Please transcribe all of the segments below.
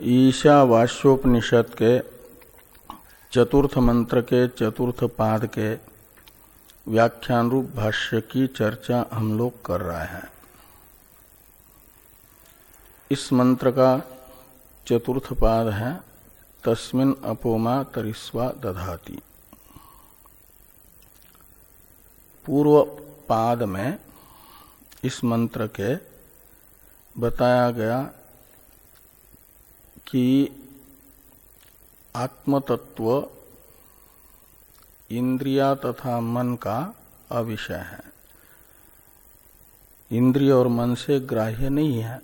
ईशावास्योपनिषद के चतुर्थ मंत्र के चतुर्थ पाद के व्याख्यान रूप भाष्य की चर्चा हम लोग कर रहे हैं। इस मंत्र का चतुर्थ पाद है, तस्मिन अपोमा तरिस्वा दधाती। पूर्व पाद में इस मंत्र के बताया गया कि आत्मतत्व इंद्रिया तथा मन का अविषय है। इंद्रिय और मन से ग्राह्य नहीं है।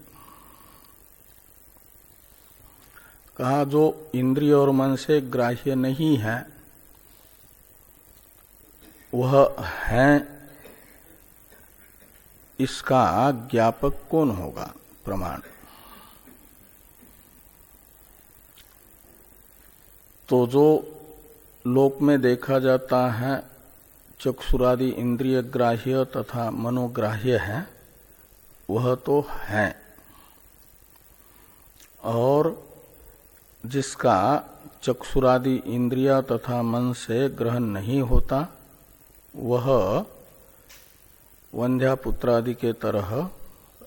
कहा जो इंद्रिय और मन से ग्राह्य नहीं है, वह है, इसका ज्ञापक कौन होगा? प्रमाण। तो जो लोक में देखा जाता है, चक्षुरादि इंद्रिय ग्राह्य तथा मनोग्राह्य है, वह तो है। और जिसका चक्षुरादि इंद्रिया तथा मन से ग्रहण नहीं होता, वह वंध्या पुत्रादि के तरह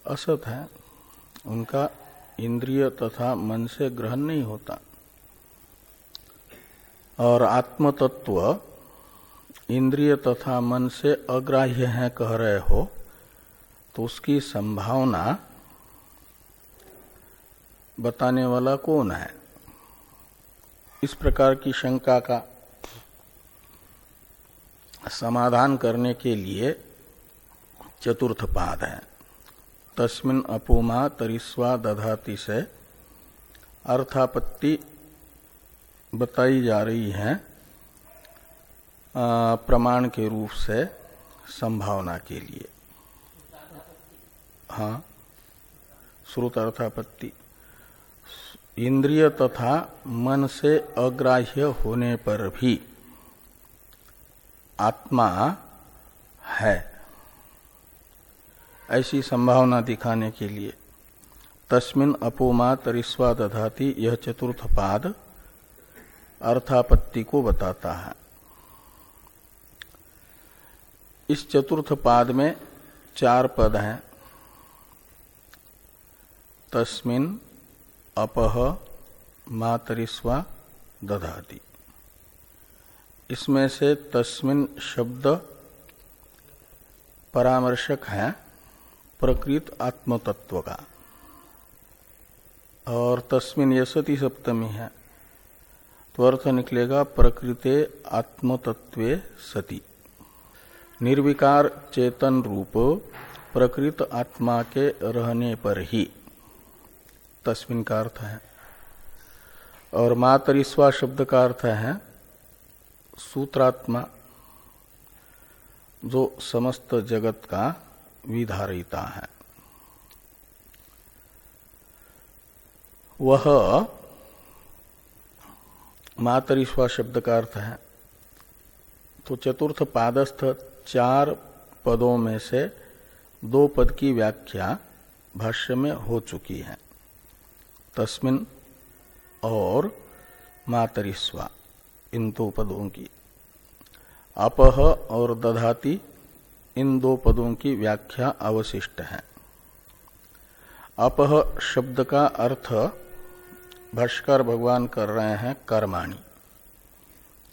असत है। उनका इंद्रिय तथा मन से ग्रहण नहीं होता। और आत्मतत्व इंद्रिय तथा मन से अग्राह्य है कह रहे हो तो उसकी संभावना बताने वाला कौन है? इस प्रकार की शंका का समाधान करने के लिए चतुर्थ पाद है। तस्मिन अपोमा तरिस्वा दधाति से अर्थापत्ति बताई जा रही है प्रमाण के रूप से, संभावना के लिए। हाँ श्रुत अर्थापत्ति इंद्रिय तथा मन से अग्राह्य होने पर भी आत्मा है। ऐसी संभावना दिखाने के लिए तस्मिन अपोमा तरिस्वा दधाती यह चतुर्थ पाद अर्थापत्ति को बताता है। इस चतुर्थ पाद में चार पद हैं। तस्मिन अपह मातरिस्वा दधाती। इसमें से तस्मिन शब्द परामर्शक है, प्रकृत आत्मतत्व का। और तस्मिन यसति सप्तमी है। तो अर्थ निकलेगा प्रकृते आत्मतत्वे सती। निर्विकार चेतन रूप प्रकृत आत्मा के रहने पर ही। तस्मिन का अर्थ है। और मातरिस्वा शब्द का अर्थ है सूत्रात्मा, जो समस्त जगत का विधारिता है। वह मातरिश्वा शब्द का अर्थ है। तो चतुर्थ पादस्थ चार पदों में से दो पद की व्याख्या भाष्य में हो चुकी है। तस्मिन और मातरिस्वा इन दो पदों की। अपह और दधाती, इन दो पदों की व्याख्या अवशिष्ट है। अपह शब्द का अर्थ भाष्कर भगवान कर रहे हैं कर्माणी।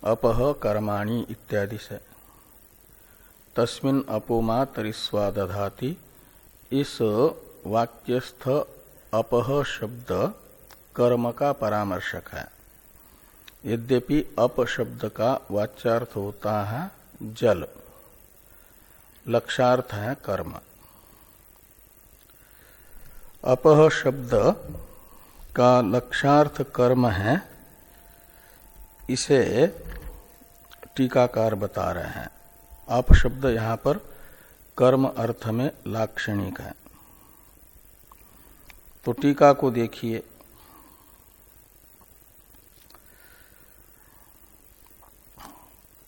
अपह कर्माणी इत्यादि से। तस्मिन अपोमा तरिस्वा दधाती। इस वाक्यस्थ अपह शब्द कर्म का परामर्शक है। यद्यपि अप शब्द का वाच्यार्थ होता है जल। लक्षार्थ है कर्म। अपह शब्द का लक्षार्थ कर्म है, इसे टीकाकार बता रहे हैं। अप शब्द यहाँ पर कर्म अर्थ में लाक्षणिक है। तो टीका को देखिए।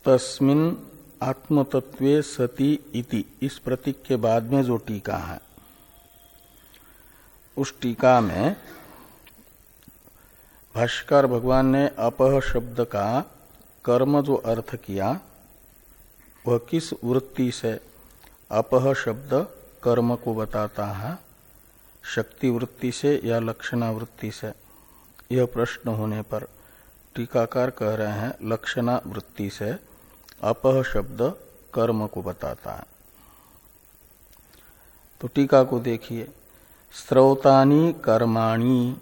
तस्मिन आत्मतत्वे सती इति, इस प्रतीक के बाद में जो टीका है, उस टीका में भाष्कर भगवान ने अपह शब्द का कर्म जो अर्थ किया, वह किस वृत्ति से अपह शब्द कर्म को बताता है? शक्ति वृत्ति से या लक्षणा वृत्ति से? यह प्रश्न होने पर टीकाकार कह रहे हैं, लक्षणा वृत्ति से अपह शब्द कर्म को बताता है। तो टीका को देखिए। स्रोतानी कर्माणी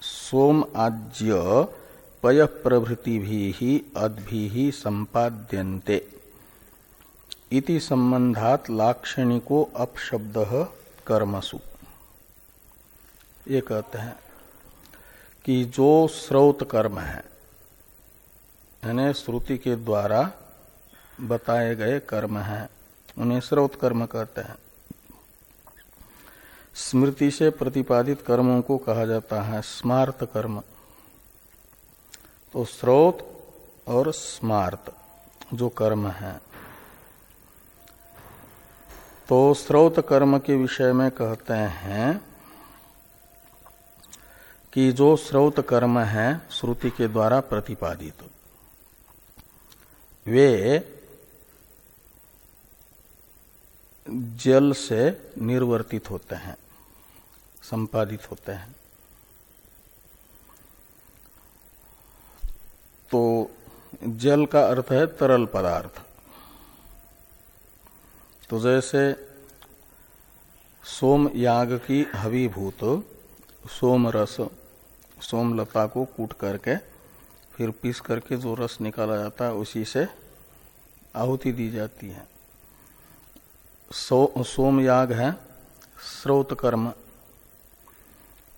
सोम आज्य पय प्रभृति भी अद्भि संपाद्यन्ते। इति संबंधात लाक्षणिको अपशब्द कर्मसु। ये कहते हैं कि जो स्रोत कर्म है, यानी श्रुति के द्वारा बताए गए कर्म हैं, उन्हें स्रोत कर्म कहते हैं। स्मृति से प्रतिपादित कर्मों को कहा जाता है स्मार्त कर्म। तो स्रोत और स्मार्त जो कर्म है। तो स्रोत कर्म के विषय में कहते हैं कि जो स्रोत कर्म है, श्रुति के द्वारा प्रतिपादित, वे जल से निर्वर्तित होते हैं। संपादित होते हैं। तो जल का अर्थ है तरल पदार्थ। तो जैसे सोम याग की हवीभूत सोम रस सोमलता को कूट करके फिर पीस करके जो रस निकाला जाता है उसी से आहुति दी जाती है। सो, सोम याग है स्रोत कर्म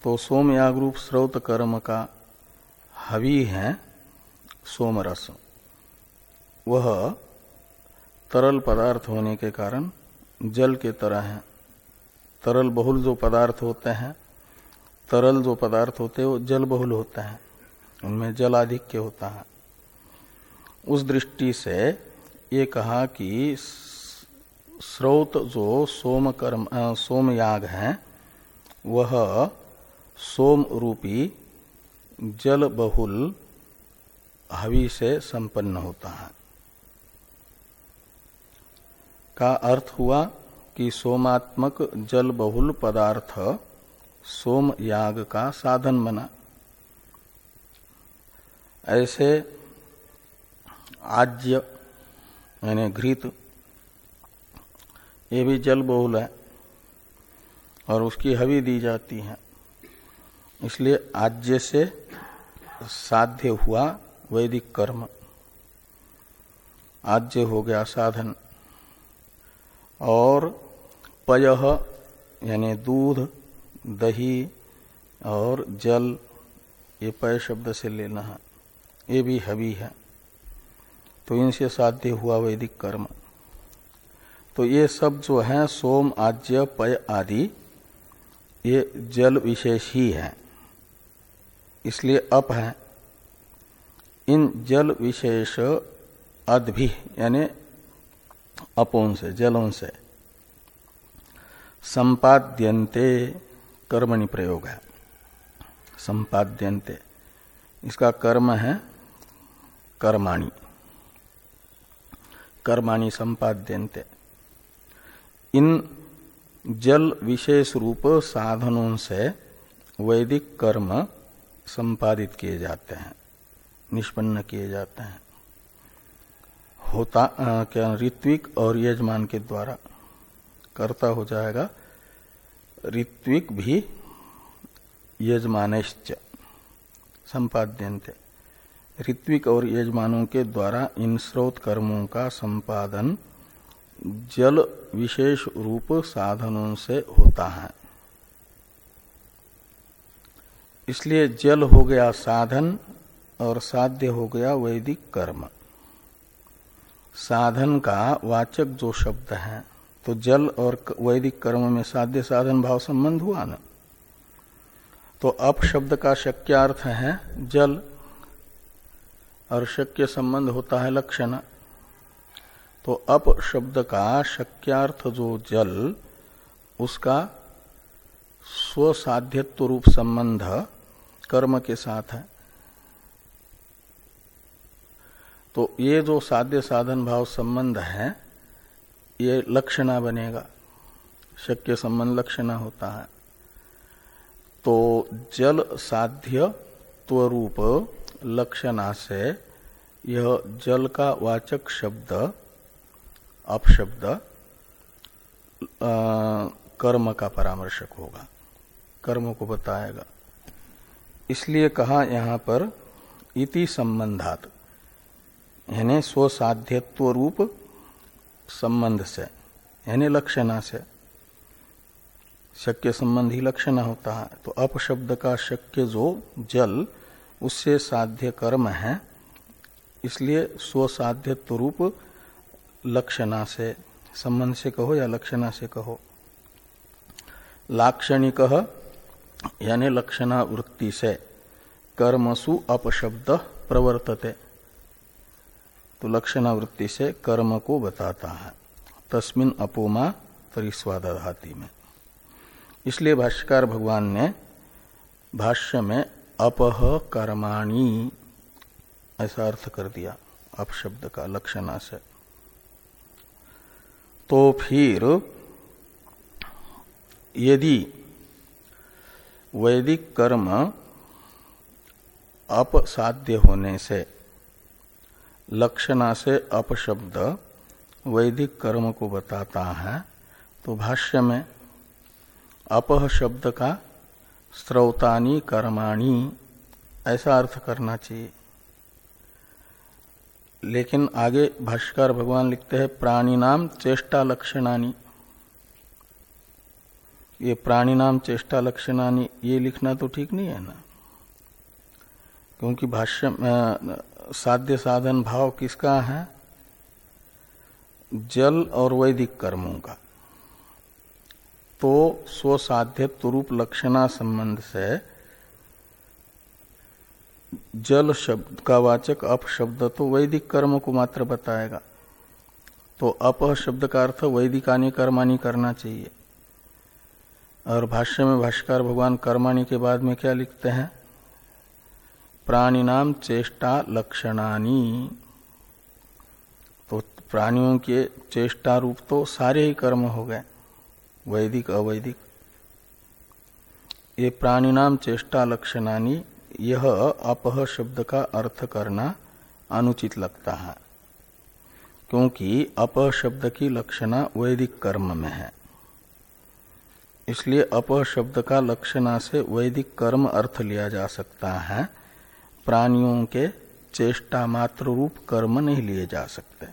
तो सोम याग रूप स्रोत कर्म का हवि है सोमरस। वह तरल पदार्थ होने के कारण जल के तरह है। तरल बहुल जो पदार्थ होते हैं, तरल जो पदार्थ होते हैं, वो जल बहुल होते हैं। उनमें जल आधिक्य होता है। उस दृष्टि से ये कहा कि स्रोत जो सोम कर्म सोम याग है, वह सोम रूपी जल बहुल हवि से संपन्न होता है। का अर्थ हुआ कि सोमात्मक जल बहुल पदार्थ सोम याग का साधन बना। ऐसे आज्य, यानी घृत, ये भी जल बहुल है और उसकी हवि दी जाती है। इसलिए आज्य से साध्य हुआ वैदिक कर्म आज्य हो गया साधन। और पय, यानी दूध, दही और जल, ये पय शब्द से लेना है। ये भी हवी है। तो इनसे साध्य हुआ वैदिक कर्म। तो ये सब जो है, सोम आज्य पय आदि, ये जल विशेष ही है। इसलिए अप है। इन जल विशेष अदभि, यानी अपों से, जलों से संपाद्यंते कर्मणि प्रयोग है। संपाद्यंते इसका कर्म है कर्माणी। कर्माणी संपाद्यंते इन जल विशेष रूप साधनों से वैदिक कर्म संपादित किए जाते हैं निष्पन्न किए जाते हैं। होता आ, क्या ऋत्विक और यजमान के द्वारा कर्ता हो जाएगा। ऋत्विक भी यजमानश्च संपाद्यंते ऋत्विक और यजमानों के द्वारा इन स्रोत कर्मों का संपादन जल विशेष रूप साधनों से होता है। इसलिए जल हो गया साधन और साध्य हो गया वैदिक कर्म। साधन का वाचक जो शब्द है तो जल और वैदिक कर्म में साध्य साधन भाव संबंध हुआ ना? तो अप शब्द का शक्यार्थ है जल, और शक्य संबंध होता है लक्षण। तो अप शब्द का शक्यार्थ जो जल, उसका स्वसाध्यत्व रूप संबंध कर्म के साथ है। तो ये जो साध्य साधन भाव संबंध है, ये लक्षणा बनेगा। शक्य संबंध लक्षणा होता है। तो जल साध्य त्वरूप लक्षणा से यह जल का वाचक शब्द, अपशब्द कर्म का परामर्शक होगा। कर्म को बताएगा। इसलिए कहा यहाँ पर इति संबंधात। यानी स्वसाध्यत्व रूप संबंध से। यानी लक्षणा से। शक्य संबंधी लक्षण होता है। तो अपशब्द का शक्य जो जल, उससे साध्य कर्म है। इसलिए स्वसाध्यत्व रूप लक्षणा से। संबंध से कहो या लक्षणा से कहो। लाक्षणिक यानी लक्षणा वृत्ति से कर्मसु अपशब्द प्रवर्तते। तो लक्षणा वृत्ति से कर्म को बताता है। तस्मिन अपोमा परिस्वादाती में। इसलिए भाष्यकार भगवान ने भाष्य में अपह कर्माणी, ऐसा अर्थ कर दिया, अपशब्द का लक्षणा से। तो फिर यदि वैदिक कर्म अपसाध्य होने से, लक्षणा से अपशब्द वैदिक कर्म को बताता है तो भाष्य में अपह शब्द का स्रौतानी कर्माणी, ऐसा अर्थ करना चाहिए। लेकिन आगे भाष्कर भगवान लिखते हैं प्राणी नाम चेष्टा लक्षणानी। ये प्राणी नाम चेष्टा लक्षणानी, ये लिखना तो ठीक नहीं है ना? क्योंकि भाष्य साध्य साधन भाव किसका है? जल और वैदिक कर्मों का। तो स्वसाध्य रूप लक्षणा संबंध से जल शब्द का वाचक अप शब्द तो वैदिक कर्म को मात्र बताएगा। तो अप शब्द का अर्थ वैदिकानी कर्मानी करना चाहिए। और भाष्य में भाष्कर भगवान कर्माणी के बाद में क्या लिखते हैं? प्राणी नाम चेष्टा लक्षणानी। तो प्राणियों के चेष्टा रूप तो सारे ही कर्म हो गए, वैदिक, अवैदिक। ये प्राणी नाम चेष्टा लक्षणानी, यह अपह शब्द का अर्थ करना अनुचित लगता है, क्योंकि अपह शब्द की लक्षणा वैदिक कर्म में है। इसलिए अपह शब्द का लक्षणा से वैदिक कर्म अर्थ लिया जा सकता है। प्राणियों के चेष्टा मात्र रूप कर्म नहीं लिए जा सकते।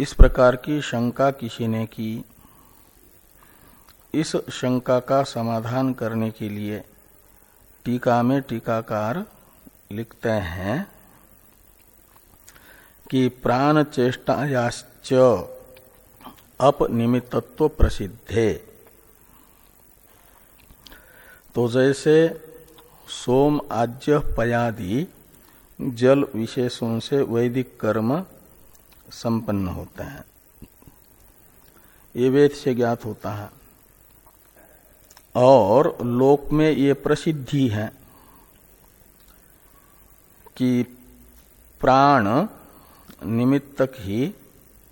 इस प्रकार की शंका किसी ने की। इस शंका का समाधान करने के लिए टीका में टीकाकार लिखते हैं कि प्राण चेष्टायाश्च अपनिमित्व प्रसिद्धे तो जैसे सोम आज्य पयादि जल विशेषों से वैदिक कर्म संपन्न होते हैं। ये वेद से ज्ञात होता है। और लोक में ये प्रसिद्धि है कि प्राण निमित्तक ही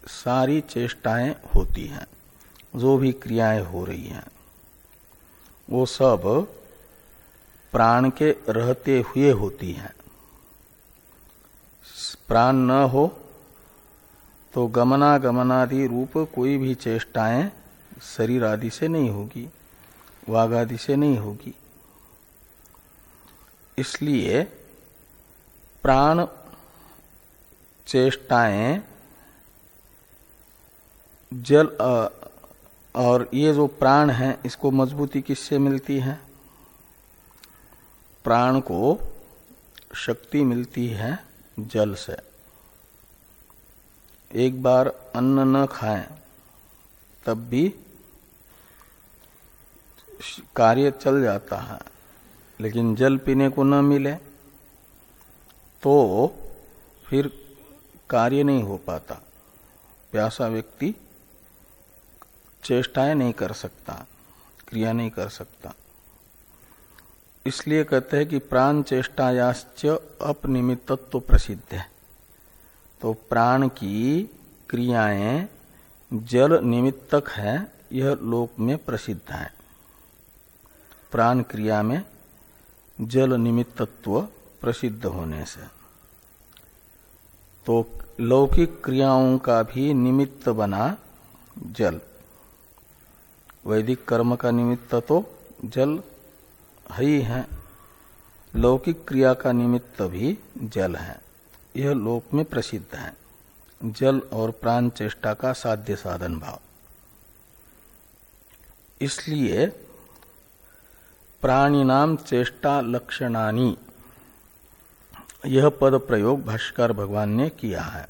सारी चेष्टाएँ होती हैं, जो भी क्रियाएँ हो रही हैं, वो सब प्राण के रहते हुए होती हैं। प्राण न हो तो गमना गमनादि रूप कोई भी चेष्टाएँ शरीर आदि से नहीं होगी वाघ आदि से नहीं होगी। इसलिए प्राण चेष्टाएँ जल और ये जो प्राण है, इसको मजबूती किससे मिलती है? प्राण को शक्ति मिलती है जल से। एक बार अन्न न खाएँ, तब भी कार्य चल जाता है, लेकिन जल पीने को न मिले तो फिर कार्य नहीं हो पाता। प्यासा व्यक्ति चेष्टाएँ नहीं कर सकता, क्रिया नहीं कर सकता। इसलिए कहते हैं कि प्राण चेष्टायाश्च अपनिमित्तत्व प्रसिद्ध है। तो प्राण की क्रियाएँ जल निमित्तक है, यह लोक में प्रसिद्ध है। प्राण क्रिया में जल निमित्तत्व प्रसिद्ध होने से। तो लौकिक क्रियाओं का भी निमित्त बना जल। वैदिक कर्म का निमित्त तो जल ही है लौकिक क्रिया का निमित्त भी जल है। यह लोक में प्रसिद्ध है। जल और प्राण चेष्टा का साध्य साधन भाव। इसलिए प्राणी नाम चेष्टा लक्षणानी, यह पद प्रयोग भाष्कर भगवान ने किया है।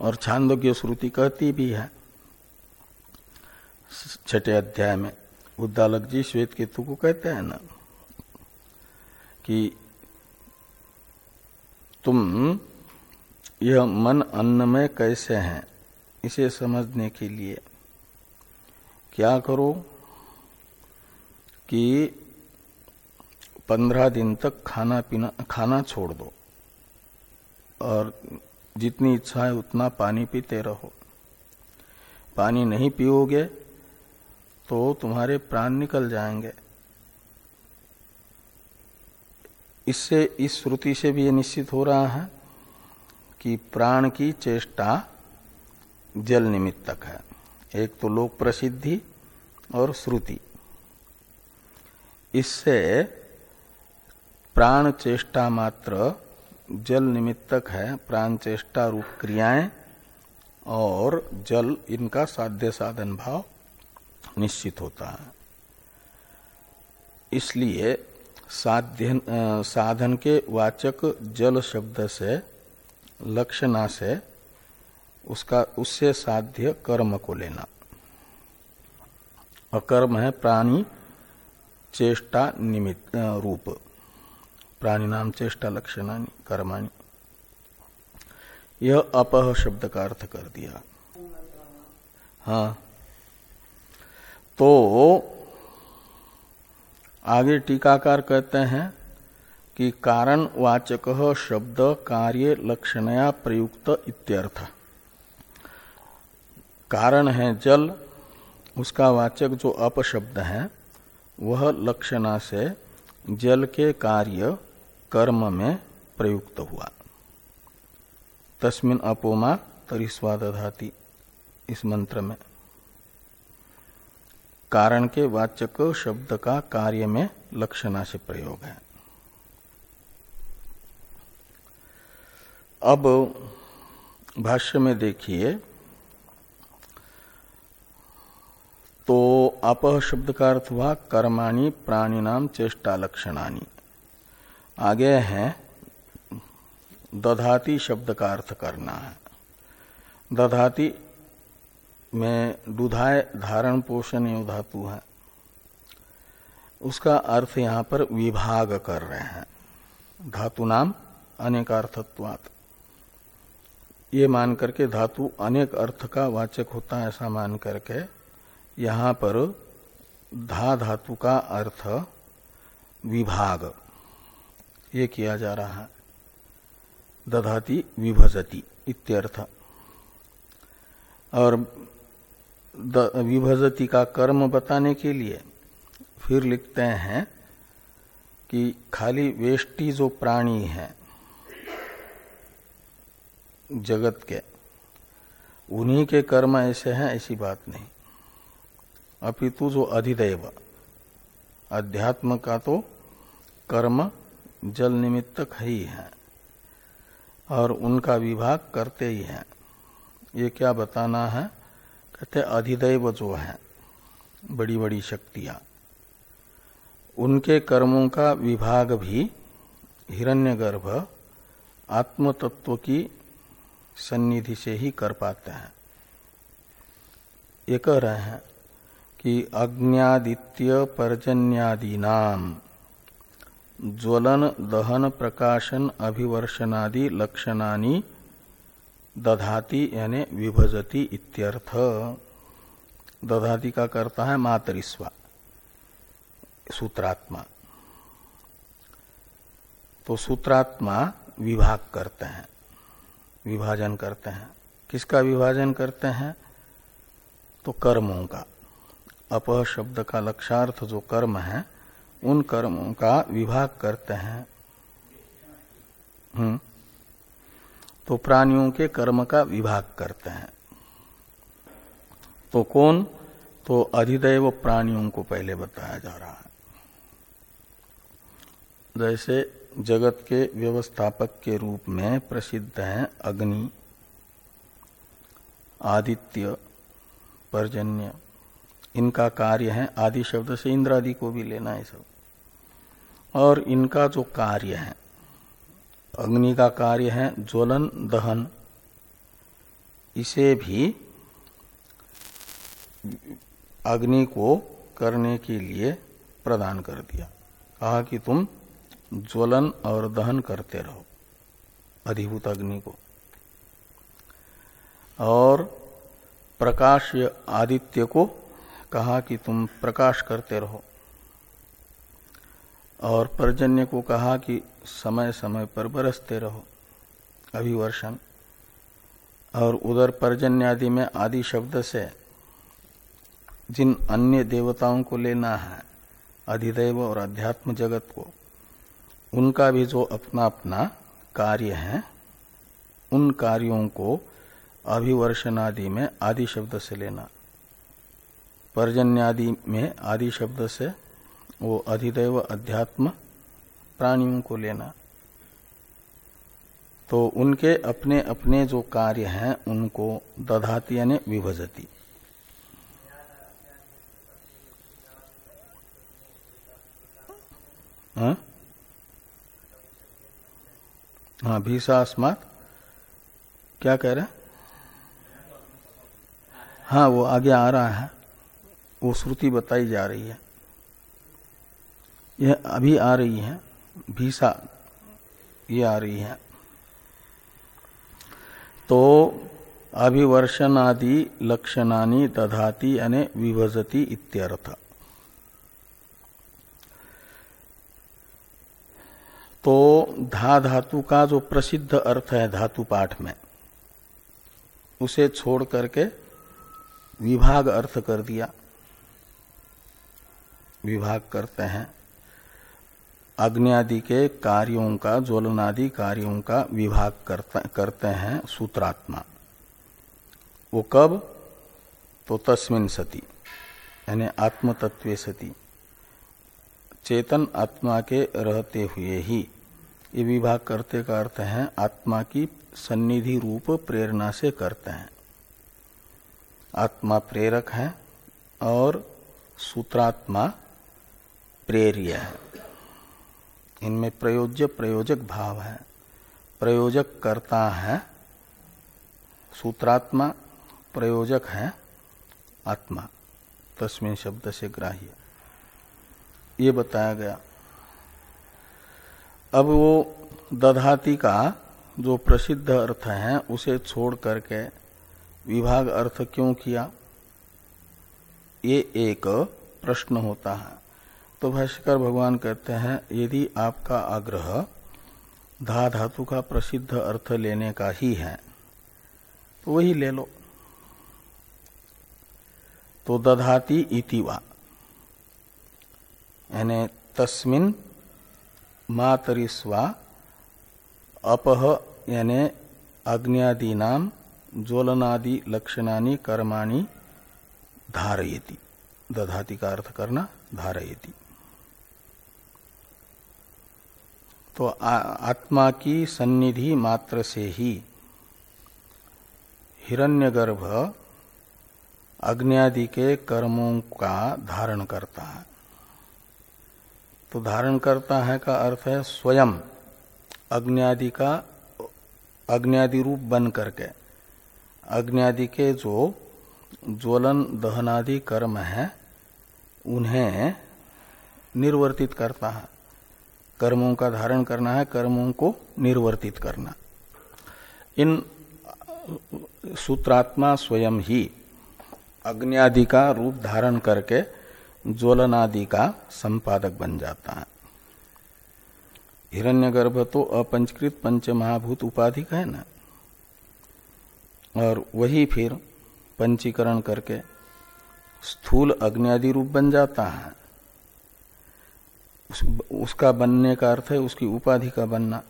और छांदोग्य श्रुति कहती भी है छठे अध्याय में उद्दालक जी श्वेत केतु को कहते हैं ना कि तुम यह मन अन्न में कैसे हैं? इसे समझने के लिए क्या करो कि पंद्रह दिन तक खाना पीना, खाना छोड़ दो और जितनी इच्छा है उतना पानी पीते रहो। पानी नहीं पियोगे तो तुम्हारे प्राण निकल जाएँगे। इससे, इस श्रुति से भी ये निश्चित हो रहा है कि प्राण की चेष्टा जल निमित्तक है। एक तो लोक प्रसिद्धि और श्रुति। इससे प्राण चेष्टा मात्र जल निमित्तक है, प्राण चेष्टा रूप क्रियाएँ और जल इनका साध्य साधन भाव निश्चित होता है। इसलिए साध्य साधन के वाचक जल शब्द से, लक्षणा से, उसका, उससे साध्य कर्म को लेना। अकर्म है प्राणी, चेष्टा निमित्त रूप। प्राणी नाम चेष्टा लक्षणानी कर्माणी। यह अपह शब्द का अर्थ कर दिया। हाँ। तो आगे टीकाकार कहते हैं कि कारण वाचक शब्द कार्य लक्षणया प्रयुक्त इत्यर्थ। कारण है जल, उसका वाचक जो अपशब्द है, वह लक्षणा से जल के कार्य कर्म में प्रयुक्त हुआ। तस्मिन अपोमा तरी स्वादधाती इस मंत्र में। कारण के वाचक शब्द का कार्य में लक्षणा से प्रयोग है। अब भाष्य में देखिए तो अपह शब्द का अर्थ हुआ कर्माणी प्राणी नाम चेष्टा लक्षणानी। आगे है, दधाती शब्द का अर्थ करना है। दधाती में दुधाय धारण पोषण यो धातु है। उसका अर्थ यहाँ पर विभाग कर रहे हैं। धातु नाम अनेकार्थत्वात्। ये मान करके धातु अनेक अर्थ का वाचक होता है ऐसा मान करके यहाँ पर धा धातु का अर्थ विभाग ये किया जा रहा है। दधाति विभजति इत्यर्थ। और विभजति का कर्म बताने के लिए फिर लिखते हैं कि खाली वेष्टि जो प्राणी है, जगत के, उन्हीं के कर्म ऐसे हैं, ऐसी बात नहीं। अपितु जो अधिदेव, अध्यात्म का तो कर्म जल निमित्तक ही है, और उनका विभाग करते ही हैं। ये क्या बताना है? कहते अधिदैव जो है बड़ी बड़ी शक्तियाँ, उनके कर्मों का विभाग भी हिरण्यगर्भ आत्म तत्व की सन्निधि से ही कर पाते हैं। ये कह रहे हैं कि अग्नियादित्य पर्जन्यादि नाम, ज्वलन, दहन, प्रकाशन, अभिवर्षनादि लक्षणानी दधाती यानी विभजती इत्यर्थ। दधाती का करता है मातरिस्वा, सूत्रात्मा। तो सूत्रात्मा विभाग करते हैं, विभाजन करते हैं। किसका विभाजन करते हैं? तो कर्मों का। अप शब्द का लक्षार्थ जो कर्म है, उन कर्मों का विभाग करते हैं। हम्म। तो प्राणियों के कर्म का विभाग करते हैं। तो कौन? तो अधिदैव प्राणियों को पहले बताया जा रहा है। जैसे जगत के व्यवस्थापक के रूप में प्रसिद्ध हैं अग्नि, आदित्य, पर्जन्य। इनका कार्य है आदि शब्द से इंद्रादि को भी लेना है सब। और इनका जो कार्य है अग्नि का कार्य है, ज्वलन, दहन। इसे भी अग्नि को करने के लिए प्रदान कर दिया। कहा कि तुम ज्वलन और दहन करते रहो, अधिभूत अग्नि को। और प्रकाश आदित्य को कहा कि तुम प्रकाश करते रहो। और पर्जन्य को कहा कि समय समय पर बरसते रहो। अभिवर्षण और उधर पर्जन्य आदि में आदि शब्द से जिन अन्य देवताओं को लेना है, अधिदेव और अध्यात्म जगत को, उनका भी जो अपना अपना कार्य है, उन कार्यों को अभिवर्षण आदि में आदि शब्द से लेना। पर्जन्यादि में आदि शब्द से वो अधिदेव अध्यात्म प्राणियों को लेना। तो उनके अपने अपने जो कार्य हैं, उनको दधाती यानी विभजती। हाँ? हाँ भीषास्मात क्या कह रहे हाँ वो आगे आ रहा है। वो श्रुति बताई जा रही है। यह अभी आ रही है भीषा ये आ रही है। तो अभिवर्षनादि लक्षणानि दधाती यानी विभजती इत्यर्थ। तो धा धातु का जो प्रसिद्ध अर्थ है धातु पाठ में, उसे छोड़ करके विभाग अर्थ कर दिया। विभाग करते हैं। अग्नि के कार्यों का ज्वलनादि कार्यों का विभाग करते, करते हैं सूत्रात्मा। वो कब? तो तस्मिन सती यानी आत्म तत्व सती। चेतन आत्मा के रहते हुए ही ये विभाग करते का अर्थ है आत्मा की सन्निधि रूप प्रेरणा से करते हैं। आत्मा प्रेरक है और सूत्रात्मा प्रेरिय है। इनमें प्रयोज्य प्रयोजक भाव है। प्रयोजक करता है, सूत्रात्मा प्रयोजक है, आत्मा। तस्मिन शब्द से ग्राह्य। ये बताया गया। अब वो दधाती का जो प्रसिद्ध अर्थ है, उसे छोड़ करके विभाग अर्थ क्यों किया? ये एक प्रश्न होता है। तो भाष्यकर भगवान कहते हैं, यदि आपका आग्रह धा धातु का प्रसिद्ध अर्थ लेने का ही है तो वही ले लो। तो दधाती इतिवा यानी तस्मिन मातरिस्वा अपह, यानी अग्नियादीनाम ज्वलनादि लक्षणानि कर्माणि धारयति। दधाति का अर्थ करना, धारयति। तो आत्मा की सन्निधि मात्र से ही हिरण्यगर्भ अग्नि के कर्मों का धारण करता है। तो धारण करता है का अर्थ है स्वयं अग्नि का अग्नि रूप बन करके। अग्नि के जो ज्वलन, दहनादि कर्म है, उन्हें निर्वर्तित करता है। कर्मों का धारण करना है, कर्मों को निर्वर्तित करना। इन सूत्रात्मा स्वयं ही अग्नि का रूप धारण करके ज्वलनादि का संपादक बन जाता है। हिरण्यगर्भ तो अपंचकृत पंच महाभूत उपाधिक है ना? और वही फिर पंचीकरण करके स्थूल अग्नि रूप बन जाता है। उस, उसका बनने का अर्थ है उसकी उपाधि का बनना।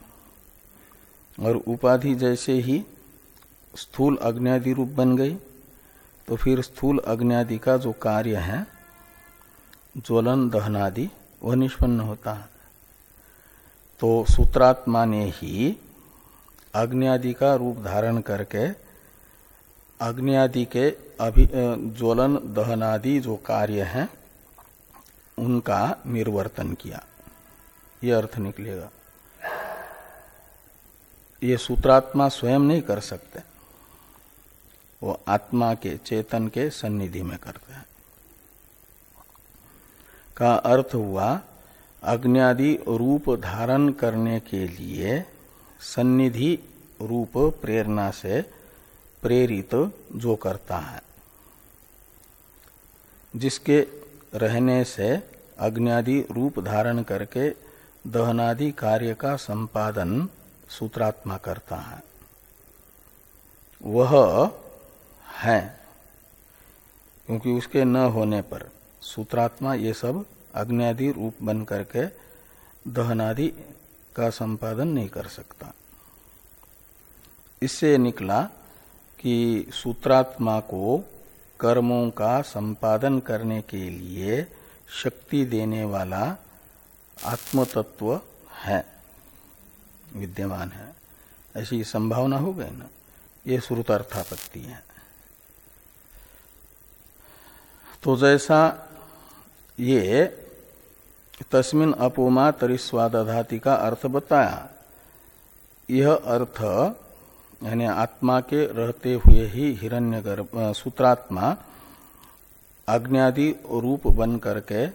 और उपाधि जैसे ही स्थूल अग्नि रूप बन गई तो फिर स्थूल अग्नि का जो कार्य है ज्वलन दहनादि वह निष्पन्न होता है। तो सूत्रात्मा ने ही अग्नि का रूप धारण करके अग्नि के अभि ज्वलन दहनादि जो कार्य हैं उनका निर्वर्तन किया। यह अर्थ निकलेगा। ये सूत्रात्मा स्वयं नहीं कर सकते। वो आत्मा के चेतन के सन्निधि में करते हैं। का अर्थ हुआ अग्नि रूप धारण करने के लिए सन्निधि रूप प्रेरणा से प्रेरित जो करता है, जिसके रहने से अग्नि रूप धारण करके दहनादि कार्य का संपादन सूत्रात्मा करता है। वह है, क्योंकि उसके न होने पर सूत्रात्मा ये सब अग्नि रूप बन करके दहनादि का संपादन नहीं कर सकता। इससे निकला कि सूत्रात्मा को कर्मों का संपादन करने के लिए शक्ति देने वाला आत्मतत्व है। विद्यमान है। ऐसी संभावना हो गई ना? ये श्रुतार्थापत्ति है। तो जैसा ये तस्मिन अपोमा तरिस्वादाति का अर्थ बताया, यह अर्थ यानी आत्मा के रहते हुए ही हिरण्यगर्भ सूत्रात्मा अग्नि रूप बन करके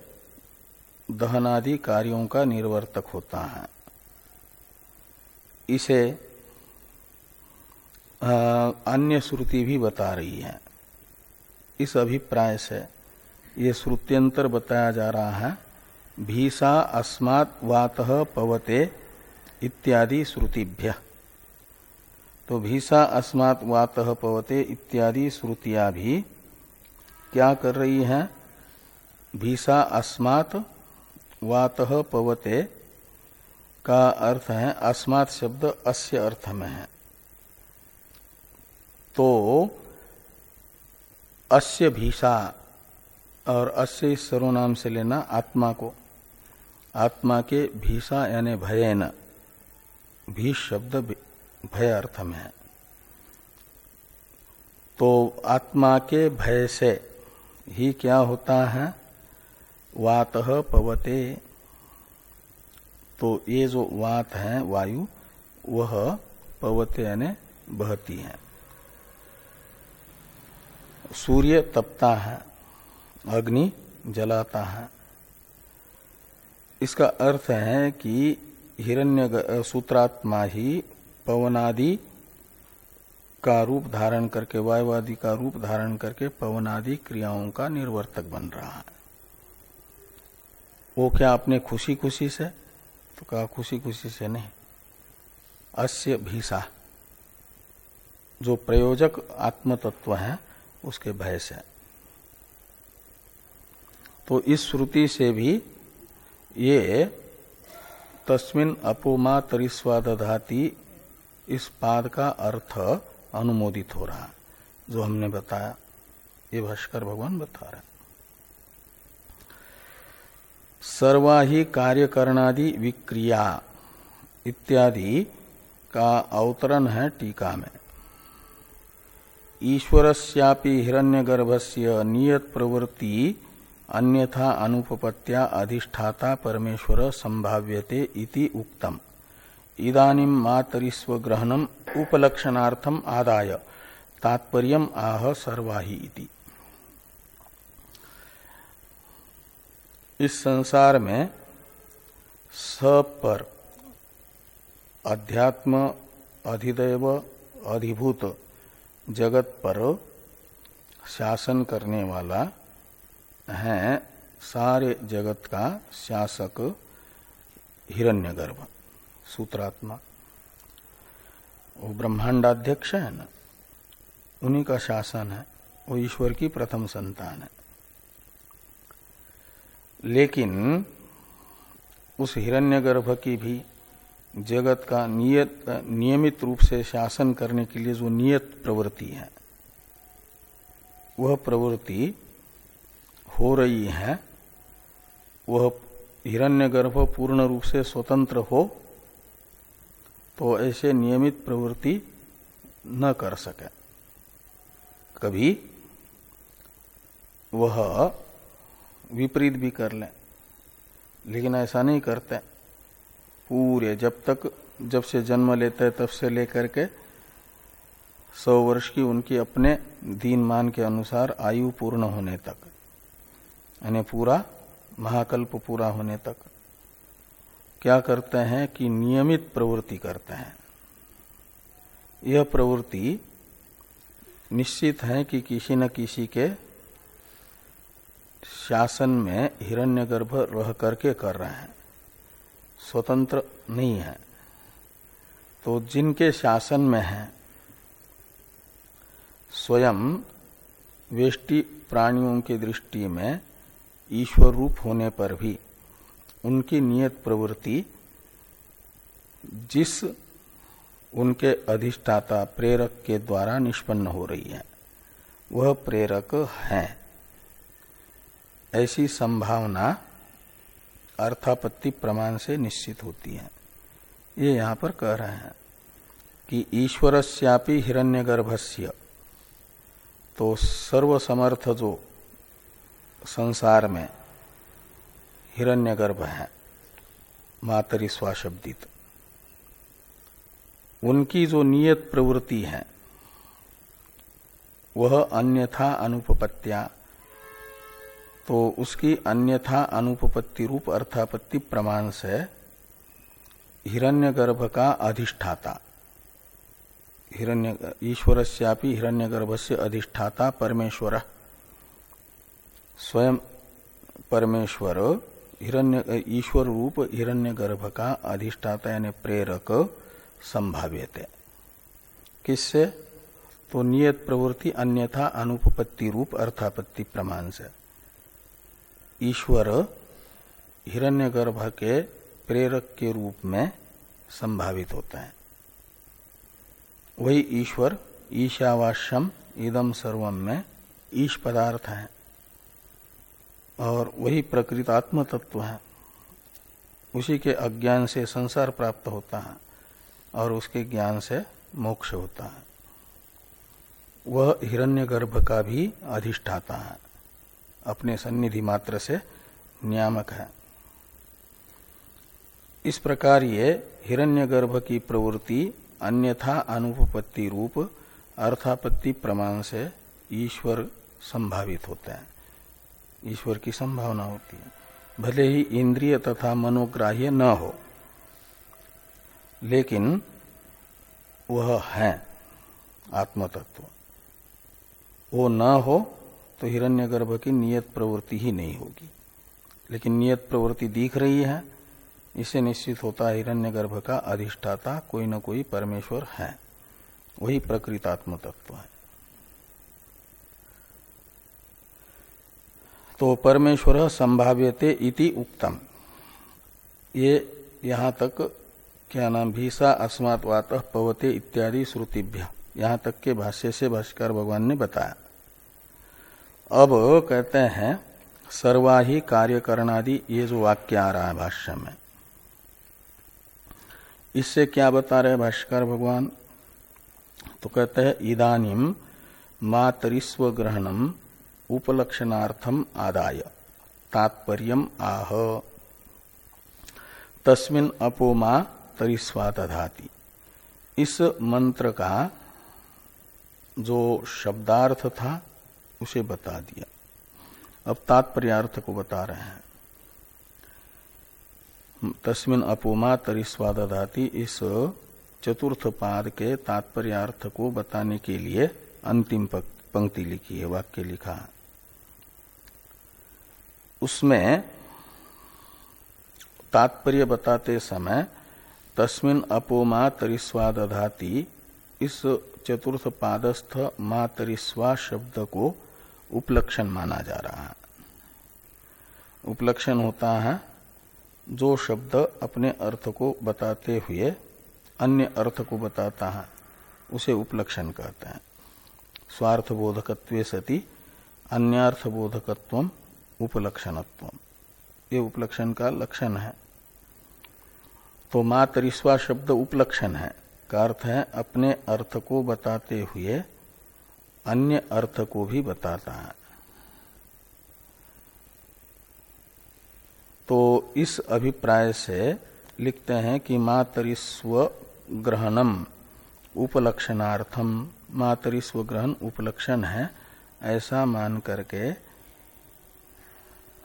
दहनादि कार्यों का निर्वर्तक होता है। इसे अन्य श्रुति भी बता रही है। इस अभिप्राय से ये श्रुत्यंतर बताया जा रहा है भीषा अस्मात् वात पवते इत्यादि श्रुतिभ्य। तो भीषा अस्मात् वात पवते इत्यादि श्रुतियाँ भी क्या कर रही हैं? भीषा अस्मात् वात पवते का अर्थ है, अस्मात् शब्द अस्य अर्थ में है। तो अस्य भीषा और अस्य सर्वनाम से लेना आत्मा को। आत्मा के भीषा यानी भयन, भी शब्द भय अर्थ में है। तो आत्मा के भय से ही क्या होता है? वात पवते। तो ये जो वात है, वायु, वह पवते यानी बहती है। सूर्य तपता है, अग्नि जलाता है। इसका अर्थ है कि हिरण्य सूत्रात्मा ही पवनादि का रूप धारण करके वायुवादि का रूप धारण करके पवनादि क्रियाओं का निर्वर्तक बन रहा है। वो क्या अपने खुशी खुशी से? तो कहा खुशी खुशी से नहीं। अस्य भीषा। जो प्रयोजक आत्म तत्व है, उसके भय से। तो इस श्रुति से भी ये तस्मिन अपोमा तरिस्वादधाति इस पाद का अर्थ अनुमोदित हो रहा जो हमने बताया, ये भाष्कर भगवान बता रहे सर्वा ही कार्यकरणादि विक्रिया इत्यादि का अवतरण है टीका में। ईश्वरस्यापि हिरण्यगर्भस्य नियत प्रवृत्ति अन्यथा अनुपपत्या अधिष्ठाता परमेश्वर संभाव्यते इति उक्तम। इदानीम मातरिस्व ग्रहणम उपलक्षणार्थम आदाय। तात्पर्य आह सर्वाही इति। इस संसार में सब पर अध्यात्म, अधिदैव, अधिभूत जगत पर शासन करने वाला है सारे जगत का शासक हिरण्यगर्भ। सूत्रात्मा। वो ब्रह्मांडाध्यक्ष है ना? उन्हीं का शासन है। वो ईश्वर की प्रथम संतान है। लेकिन उस हिरण्यगर्भ की भी जगत का नियत, नियमित रूप से शासन करने के लिए जो नियत प्रवृत्ति है, वह प्रवृत्ति हो रही है। वह हिरण्यगर्भ पूर्ण रूप से स्वतंत्र हो तो ऐसे नियमित प्रवृत्ति न कर सके। कभी वह विपरीत भी कर ले, लेकिन ऐसा नहीं करते। पूरे जब तक, जब से जन्म लेते हैं, तब से लेकर के सौ वर्ष की उनकी अपने दीन मान के अनुसार आयु पूर्ण होने तक, यानी पूरा महाकल्प पूरा होने तक। क्या करते हैं कि नियमित प्रवृत्ति करते हैं। यह प्रवृत्ति निश्चित है कि किसी न किसी के शासन में हिरण्यगर्भ रह करके कर रहे हैं। स्वतंत्र नहीं है। तो जिनके शासन में है, स्वयं वेष्टि प्राणियों की दृष्टि में ईश्वर रूप होने पर भी उनकी नियत प्रवृत्ति, जिस उनके अधिष्ठाता प्रेरक के द्वारा निष्पन्न हो रही है, वह प्रेरक है। ऐसी संभावना अर्थापत्ति प्रमाण से निश्चित होती है। ये यहाँ पर कह रहे हैं कि ईश्वरस्यापि हिरण्यगर्भस्य तो सर्वसमर्थ जो संसार में हिरण्यगर्भ है मातरी स्वाशब्दित उनकी जो नियत प्रवृत्ति है, वह अन्यथा अनुपत्या तो उसकी अन्यथा अनुपपत्ति रूप अर्थापत्ति प्रमाण से हिरण्यगर्भ का अधिष्ठाता। हिरण्य ईश्वर श्यापी हिरण्यगर्भ से अधिष्ठाता परमेश्वर। स्वयं परमेश्वर हिरण्य ईश्वर रूप हिरण्य गर्भ का अधिष्ठाता यानी प्रेरक संभाव्यते। किससे? तो नियत प्रवृत्ति अन्यथा अनुपपत्ति रूप अर्थापत्ति प्रमाण से। ईश्वर हिरण्यगर्भ के प्रेरक के रूप में संभावित होता है। वही ईश्वर ईशावास्यम इदम सर्वम में ईश पदार्थ है। और वही प्रकृतात्म तत्व है। उसी के अज्ञान से संसार प्राप्त होता है और उसके ज्ञान से मोक्ष होता है। वह हिरण्यगर्भ का भी अधिष्ठाता है। अपने सन्निधि मात्र से नियामक है। इस प्रकार ये हिरण्यगर्भ की प्रवृत्ति अन्यथा अनुपपत्ति रूप अर्थापत्ति प्रमाण से ईश्वर संभावित होते है। ईश्वर की संभावना होती है। भले ही इंद्रिय तथा मनोग्राह्य न हो, लेकिन वह है आत्मतत्व। वो न हो तो हिरण्यगर्भ की नियत प्रवृत्ति ही नहीं होगी। लेकिन नियत प्रवृत्ति दिख रही है इसे निश्चित होता है हिरण्यगर्भ का अधिष्ठाता कोई न कोई परमेश्वर है। वही प्रकृतात्म तत्व है। तो परमेश्वर संभाव्यते इति उक्तम। ये यहाँ तक क्या नाम भीषा अस्मात वात, पवते इत्यादि श्रुतिभ्य। यहाँ तक के भाष्य से भाष्कर भगवान ने बताया। अब कहते हैं, सर्वाही कार्यकरणादि ये जो वाक्य आ रहा है भाष्य में। इससे क्या बता रहे भाष्कर भगवान? तो कहते हैं इदानिम मातरिस्व ग्रहणम उपलक्षणार्थम आदाय। तात्पर्य आह। तस्मिन अपोमा तरिस्वादधाति इस मंत्र का जो शब्दार्थ था, उसे बता दिया। अब तात्पर्यार्थ को बता रहे हैं। तस्मिन अपोमा तरिस्वादधाति इस चतुर्थ पाद के तात्पर्यार्थ को बताने के लिए अंतिम पंक्ति लिखी है, वाक्य लिखा उसमें तात्पर्य बताते समय तस्मिन अपोमा तरिस्वादधाति इस चतुर्थ पादस्थ मातरिस्वा शब्द को उपलक्षण माना जा रहा है। उपलक्षण होता है जो शब्द अपने अर्थ को बताते हुए अन्य अर्थ को बताता है, उसे उपलक्षण कहते हैं। स्वार्थ बोधकत्व सती अन्यर्थ बोधकत्व उपलक्षणत्व ये उपलक्षण का लक्षण है। तो मातरिस्वा शब्द उपलक्षण है। का अर्थ है, अपने अर्थ को बताते हुए अन्य अर्थ को भी बताता है। तो इस अभिप्राय से लिखते हैं कि मातरिस्व ग्रहणम उपलक्षणार्थम। मातरिस्व ग्रहण उपलक्षण है, ऐसा मान करके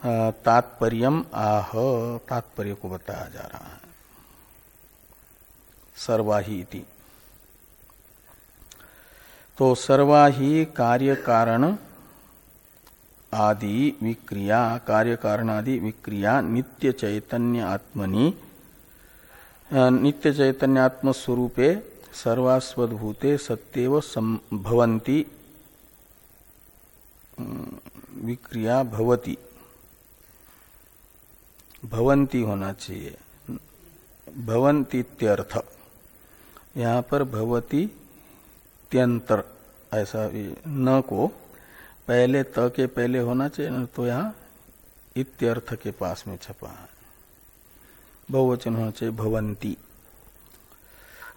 तात्पर्यम आह, तात्पर्य को बताया जा रहा है। सर्वाही इति। तो सर्वाही कार्य कारण आदि विक्रिया कार्य कारण आदि विक्रिया, नित्य चैतन्य आत्मनि नित्य चैतन्य आत्म स्वरूपे सर्वास्वदभूते सत्यव भवंती विक्रिया भवती। भवंती होना चाहिए। भवंतीत्यर्थ। यहाँ पर भवती त्यंतर ऐसा न को, पहले त के पहले होना चाहिए, न तो यहाँ इत्यर्थ के पास में छपा है। बहुवचन होना चाहिए, भवंती।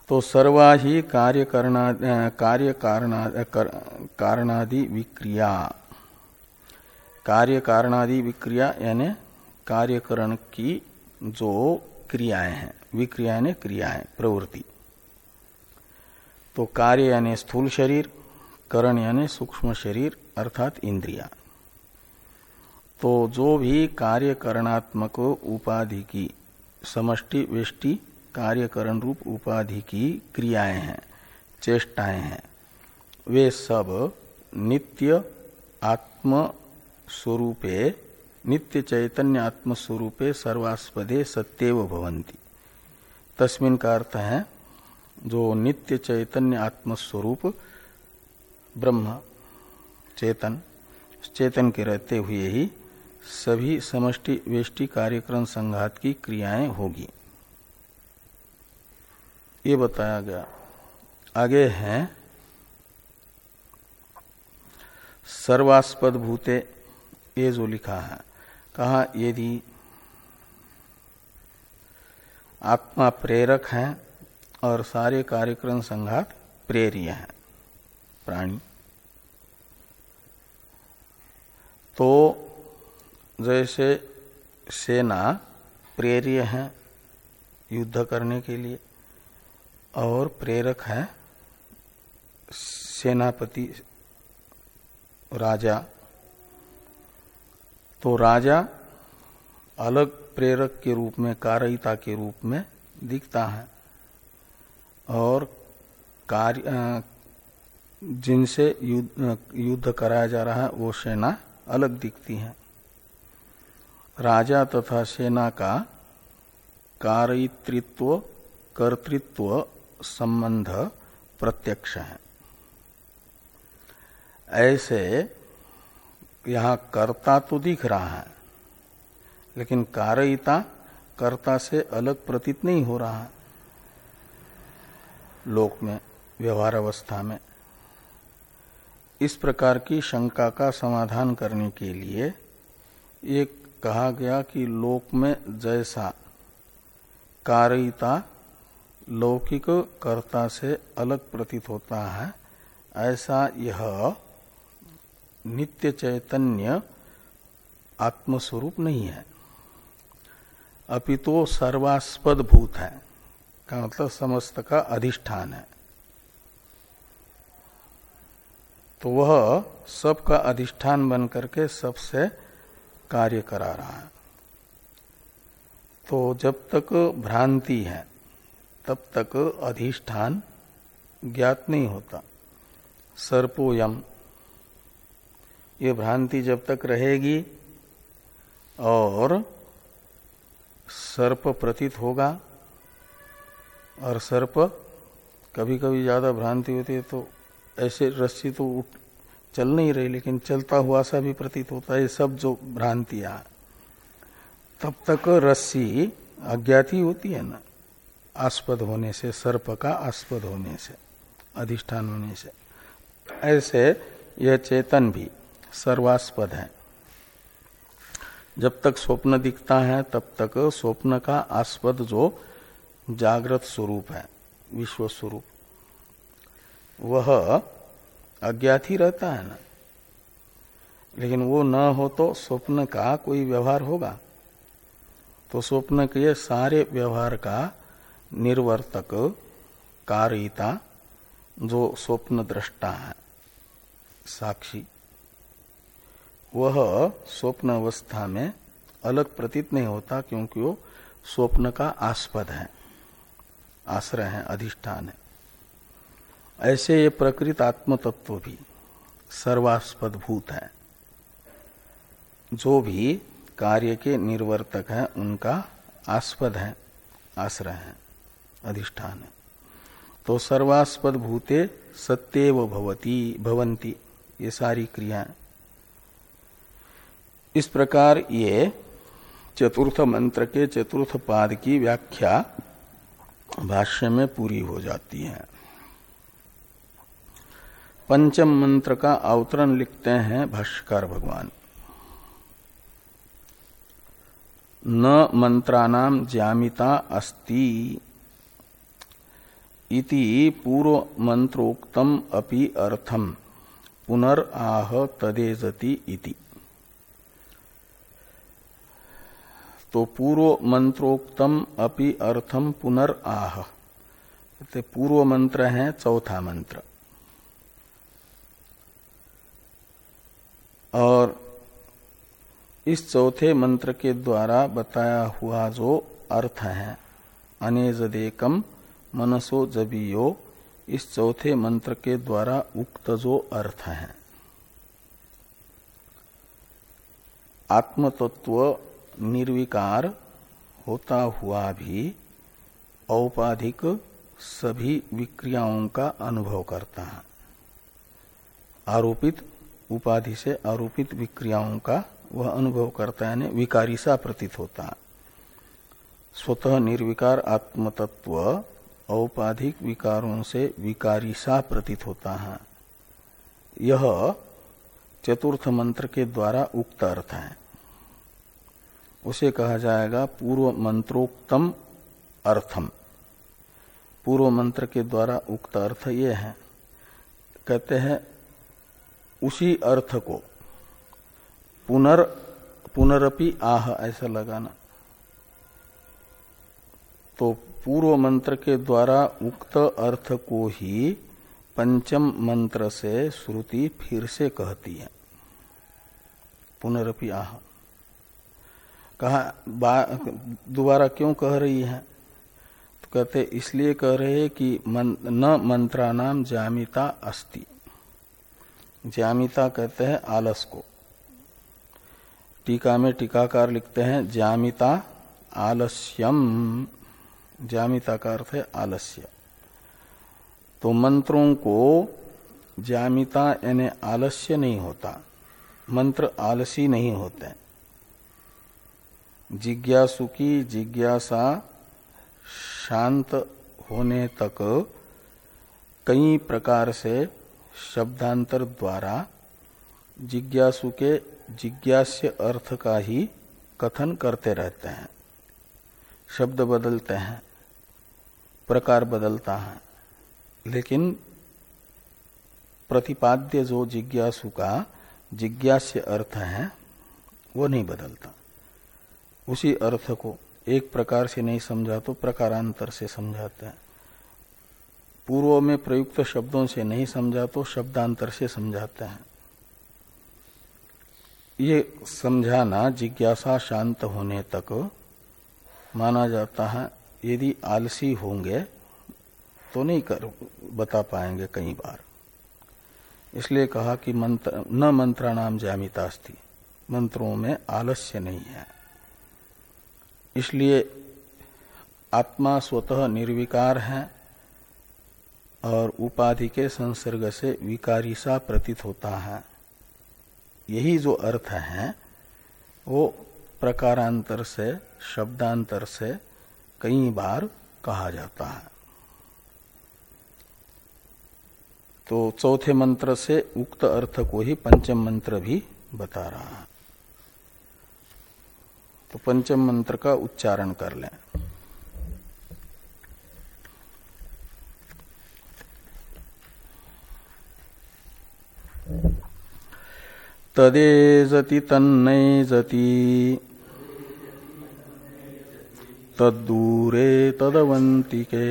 तो सर्वा ही कार्य करना कार्य कारणा कारणादि विक्रिया। कार्य कारणादि विक्रिया, यानी कार्यकरण की जो क्रियाएँ हैं विक्रिया ने क्रियाएँ, प्रवृत्ति। तो कार्य यानी स्थूल शरीर, करण यानी सूक्ष्म शरीर, अर्थात इंद्रिया। तो जो भी कार्य करणात्मक उपाधि की समष्टि वेष्टि कार्यकरण रूप उपाधि की क्रियाएँ हैं, चेष्टाएँ हैं, वे सब नित्य आत्म स्वरूपे नित्य चैतन्य आत्म स्वरूपे सर्वास्पदे सत्यव भवंती तस्मिन का अर्थ है, जो नित्य चैतन्य आत्मस्वरूप ब्रह्म, चेतन चेतन के रहते हुए ही सभी समष्टि वेष्टि कार्यक्रम संघात की क्रियाएँ होगी। ये बताया गया। आगे है, सर्वास्पद भूते, ये जो लिखा है कहा, यदि आत्मा प्रेरक है और सारे कार्यक्रम संघात प्रेरिय है, प्राणी तो जैसे सेना प्रेरिय है युद्ध करने के लिए और प्रेरक है सेनापति, राजा तो राजा अलग प्रेरक के रूप में कारयिता के रूप में दिखता है। और कार्य जिनसे युद्ध, युद्ध कराया जा रहा है वो सेना अलग दिखती है। राजा तथा सेना का कार्यतृत्व कर्तृत्व संबंध प्रत्यक्ष है। ऐसे यहाँ कर्ता तो दिख रहा है, लेकिन कारयिता कर्ता से अलग प्रतीत नहीं हो रहा है। लोक में, व्यवहार अवस्था में, इस प्रकार की शंका का समाधान करने के लिए एक कहा गया कि लोक में जैसा कारिता लौकिक कर्ता से अलग प्रतीत होता है, ऐसा यह नित्य चैतन्य आत्मस्वरूप नहीं है। अपितो सर्वास्पद भूत है, का मतलब समस्त का अधिष्ठान है। तो वह सबका अधिष्ठान बन करके सबसे कार्य करा रहा है। तो जब तक भ्रांति है, तब तक अधिष्ठान ज्ञात नहीं होता। सर्पोयम ये भ्रांति जब तक रहेगी और सर्प प्रतीत होगा और सर्प कभी कभी ज़्यादा भ्रांति होती है तो ऐसे रस्सी तो उठ चल नहीं रही, लेकिन चलता हुआ सा भी प्रतीत होता है, ये सब जो भ्रांतियाँ तब तक रस्सी अज्ञात होती है ना, आस्पद होने से, सर्प का आस्पद होने से, अधिष्ठान होने से। ऐसे यह चेतन भी सर्वास्पद है। जब तक स्वप्न दिखता है, तब तक स्वप्न का आस्पद जो जागृत स्वरूप है, विश्व स्वरूप। वह अज्ञात ही रहता है ना। लेकिन वो न हो तो स्वप्न का कोई व्यवहार होगा। तो स्वप्न के सारे व्यवहार का निर्वर्तक कारिता, जो स्वप्न दृष्टा है, साक्षी। वह स्वप्न अवस्था में अलग प्रतीत नहीं होता क्योंकि वो स्वप्न का आस्पद है, आश्रय है, अधिष्ठान है। ऐसे ये प्रकृत आत्म तत्व भी सर्वास्पद भूत है। जो भी कार्य के निर्वर्तक है, उनका आस्पद है, आश्रय है, अधिष्ठान है। तो सर्वास्पद भूते सत्यव भवती, भवंती, ये सारी क्रियाएँ इस प्रकार ये चतुर्थ मंत्र के चतुर्थ पाद की व्याख्या भाष्य में पूरी हो जाती है। पंचम मंत्र का अवतरण लिखते हैं भाष्यकार भगवान। न मंत्राणाम जामिता अस्ति इति पूर्व मंत्रोक्तम अपि अर्थम। पुनर्आह तदेजति इति। तो पूर्व मंत्रोक्तम अपि अर्थम पुनर पुनर्आह पूर्व मंत्र है, चौथा मंत्र। और इस चौथे मंत्र के द्वारा बताया हुआ जो अर्थ है, अनेजदेकम मनसो जबियो, इस चौथे मंत्र के द्वारा उक्त जो अर्थ है। आत्मतत्व निर्विकार होता हुआ भी औपाधिक सभी विक्रियाओं का अनुभव करता है। आरोपित, उपाधि से आरोपित विक्रियाओं का वह अनुभव करता है विकारी सा प्रतीत होता है। स्वतः निर्विकार आत्मतत्व औपाधिक विकारों से विकारी सा प्रतीत होता है। यह चतुर्थ मंत्र के द्वारा उक्त अर्थ है। उसे कहा जाएगा पूर्व मंत्रोक्तम अर्थम। पूर्व मंत्र के द्वारा उक्त अर्थ ये है। कहते हैं, उसी अर्थ को पुनर, पुनरपि आह, ऐसा लगाना। तो पूर्व मंत्र के द्वारा उक्त अर्थ को ही पंचम मंत्र से श्रुति फिर से कहती है। पुनरपि आह। कहा दोबारा क्यों कह रही है? तो कहते इसलिए कह रहे कि मन, न मंत्रा नाम जामिता अस्ति। जामिता कहते हैं आलस को। टीका में टीकाकार लिखते हैं जामिता आलस्यम। जामिता का अर्थ है आलस्य। तो मंत्रों को जामिता यानी आलस्य नहीं होता मंत्र आलसी नहीं होते जिज्ञासु की जिज्ञासा शांत होने तक कई प्रकार से शब्दांतर द्वारा जिज्ञासु के जिज्ञास्य अर्थ का ही कथन करते रहते हैं। शब्द बदलते हैं, प्रकार बदलता है। लेकिन प्रतिपाद्य जो जिज्ञासु का जिज्ञास्य अर्थ है, वो नहीं बदलता। उसी अर्थ को एक प्रकार से नहीं समझा तो प्रकारांतर से समझाते हैं। पूर्व में प्रयुक्त शब्दों से नहीं समझा तो शब्दांतर से समझाते हैं। ये समझाना जिज्ञासा शांत होने तक माना जाता है, यदि आलसी होंगे तो नहीं कर, बता पाएँगे कई बार। इसलिए कहा कि मंत्र, न मंत्राणाम जामिता मंत्रों में आलस्य नहीं है। इसलिए आत्मा स्वतः निर्विकार है और उपाधि के संसर्ग से विकारी सा प्रतीत होता है। यही जो अर्थ है, वो प्रकारांतर से, शब्दांतर से कई बार कहा जाता है। तो चौथे मंत्र से उक्त अर्थ को ही पंचम मंत्र भी बता रहा है। तो पंचम मंत्र का उच्चारण कर लें। तदेजति तन्नैजति तद्दूरे तदवंतिके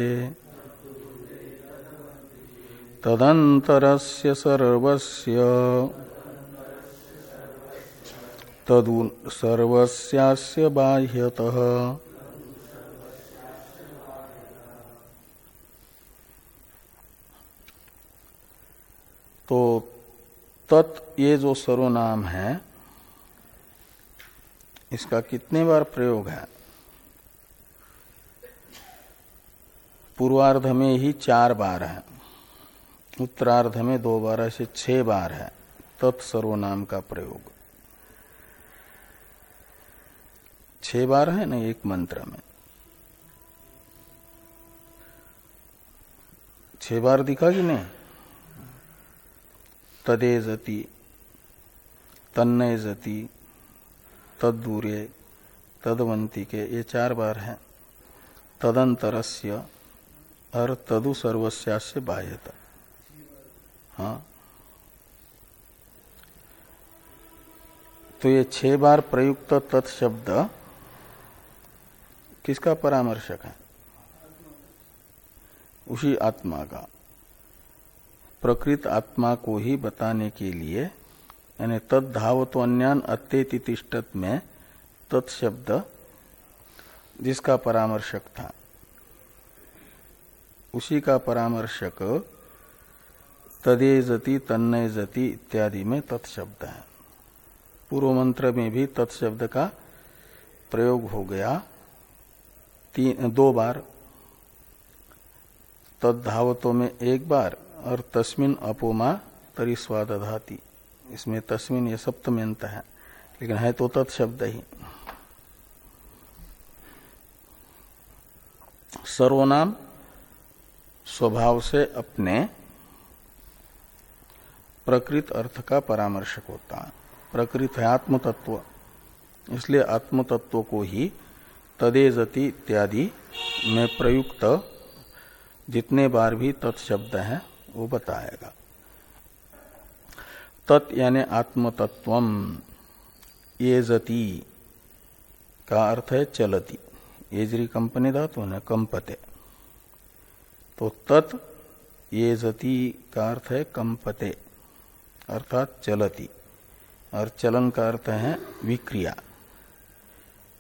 तदंतरस्य सर्वस्य। तदु सर्वस्यास्य बाह्यतः। तो तत् ये जो सर्वनाम है, इसका कितने बार प्रयोग है? पूर्वार्ध में ही चार बार है, उत्तरार्ध में दो बार ऐसे छह बार है तत्सर्वनाम का प्रयोग। छह बार है ना एक मंत्र में? छह बार दिखा कि नहीं? तदेजति तन्नयजति तदूरे तदवंती के ये चार बार है। तदंतरस्य, और तदु सर्वस्यास्य बाह्यता। हाँ। तो ये छह बार प्रयुक्त तत्शब्द किसका परामर्शक है? उसी आत्मा का। प्रकृत आत्मा को ही बताने के लिए, यानी तद धावतो अन्यान अत्यतिष्ठत में तत्शब्द, जिसका परामर्शक था, उसी का परामर्शक तदे जति तन्नय जति इत्यादि में तत्शब्द है। पूर्व मंत्र में भी तत्शब्द का प्रयोग हो गया। तीन, दो बार। तद्धावतों में एक बार, और तस्मिन अपोमा तरी स्वादधाती इसमें तस्मिन ये सप्तम्यंत है, लेकिन है तो तत्शब्द ही। सर्वनाम स्वभाव से अपने प्रकृत अर्थ का परामर्शक होता है। प्रकृत है आत्म तत्व इसलिए आत्म तत्व को ही तदेजति इत्यादि में प्रयुक्त जितने बार भी तत्शब्द है, वो बताएगा। तत् यानी आत्म तत्व ये जति का अर्थ है चलती। एजरी कंपनी धातु है कंपते। तो तत् ये जति का अर्थ है कंपते, अर्थात चलती। और चलन का अर्थ है विक्रिया।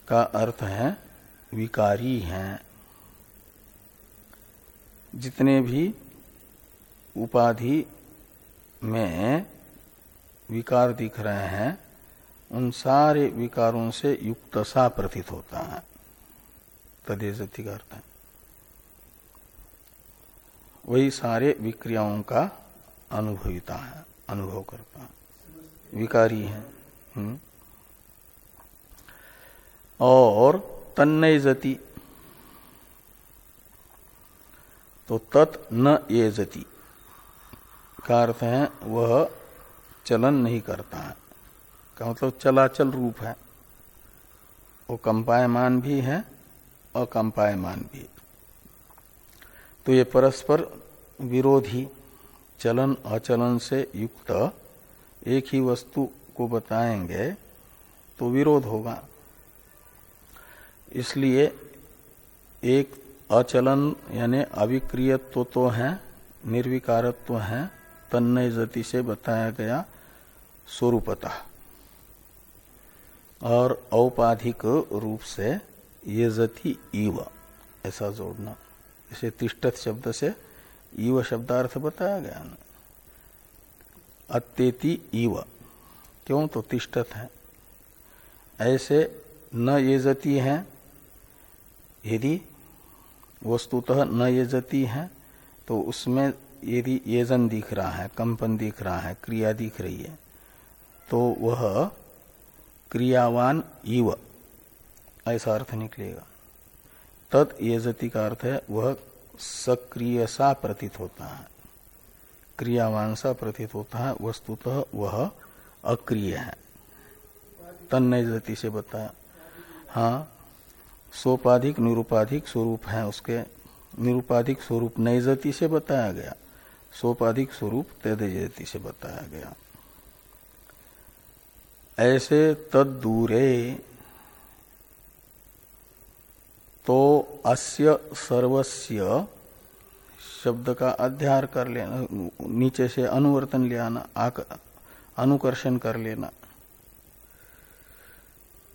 का अर्थ है विकारी हैं। जितने भी उपाधि में विकार दिख रहे हैं, उन सारे विकारों से युक्त सा प्रतीत होता है। तदेजति का अर्थ है। वही सारे विक्रियाओं का अनुभविता है, अनुभव करता है। विकारी है। हम्म। और तन्नय जति तो तत् न ये जति का अर्थ है, वह चलन नहीं करता है। का मतलब चलाचल रूप है। वो कंपायमान भी है, अकंपायमान भी। तो ये परस्पर विरोधी चलन, अचलन से युक्त एक ही वस्तु को बताएँगे तो विरोध होगा। इसलिए एक अचलन यानी अविक्रियत्व तो है, निर्विकारत्व है, तन्नय जति से बताया गया स्वरूपता। और औपाधिक रूप से ये जति इव ऐसा जोड़ना। इसे तिष्ठत शब्द से ईव शब्दार्थ बताया गया ना अत्येति ईव, क्यों तो तिष्ठत है। ऐसे न ये जती है यदि वस्तुतः न ये जती है तो उसमें यदि येजन दिख रहा है, कंपन दिख रहा है, क्रिया दिख रही है तो वह क्रियावान इव, ऐसा अर्थ निकलेगा। तद येजति का अर्थ है, वह सक्रिय सा प्रतीत होता है, क्रियावान सा प्रतीत होता है, वस्तुतः वह अक्रिय है। तन जति से बताया। हाँ सोपाधिक, निरूपाधिक स्वरूप है उसके। निरूपाधिक स्वरूप नैजति से बताया गया। सोपाधिक स्वरूप तेजति से बताया गया। ऐसे तद दूरे तो अस्य सर्वस्य शब्द का अध्यार कर लेना, नीचे से अनुवर्तन ले आना अनुकर्षण कर लेना।